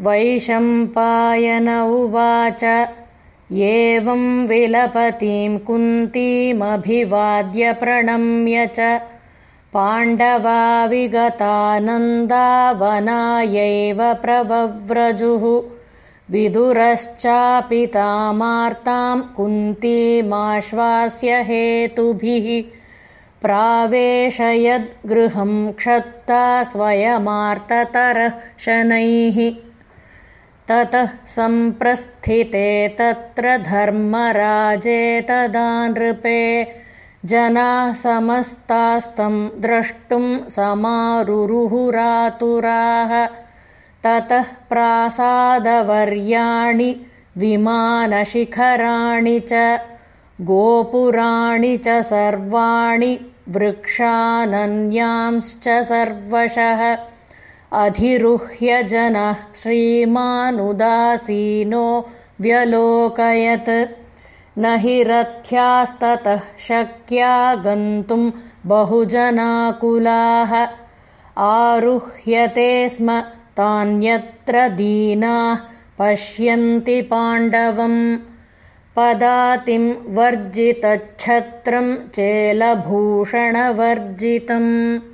वैशम्पायन उवाच। एवं विलपतीं कुन्तीमभिवाद्य प्रणम्य च। पाण्डवा विगतानन्दावनायैव प्रवव्रजुः विदुरश्चापि तामार्तां कुन्तीमाश्वास्य हेतुभिः। प्रावेशयद्गृहं क्षत्ता स्वयमार्ततरः शनैः ततः सम्प्रस्थिते तत्र धर्मराजे तदा नृपे जनाः समस्तास्तं द्रष्टुं समारुरुहुरातुराः। ततः प्रासादवर्याणि विमानशिखराणि च गोपुराणि च सर्वाणि वृक्षानन्यांश्च सर्वशः अधिरुह्य जनः श्रीमानुदासीनो व्यलोकयत्। न हि रथ्यास्ततः शक्या गन्तुं बहुजनाकुलाः। आरुह्यते स्म तान्यत्र दीनाः पश्यन्ति पाण्डवम्। पदातिं वर्जितच्छत्रं चेलभूषणवर्जितम्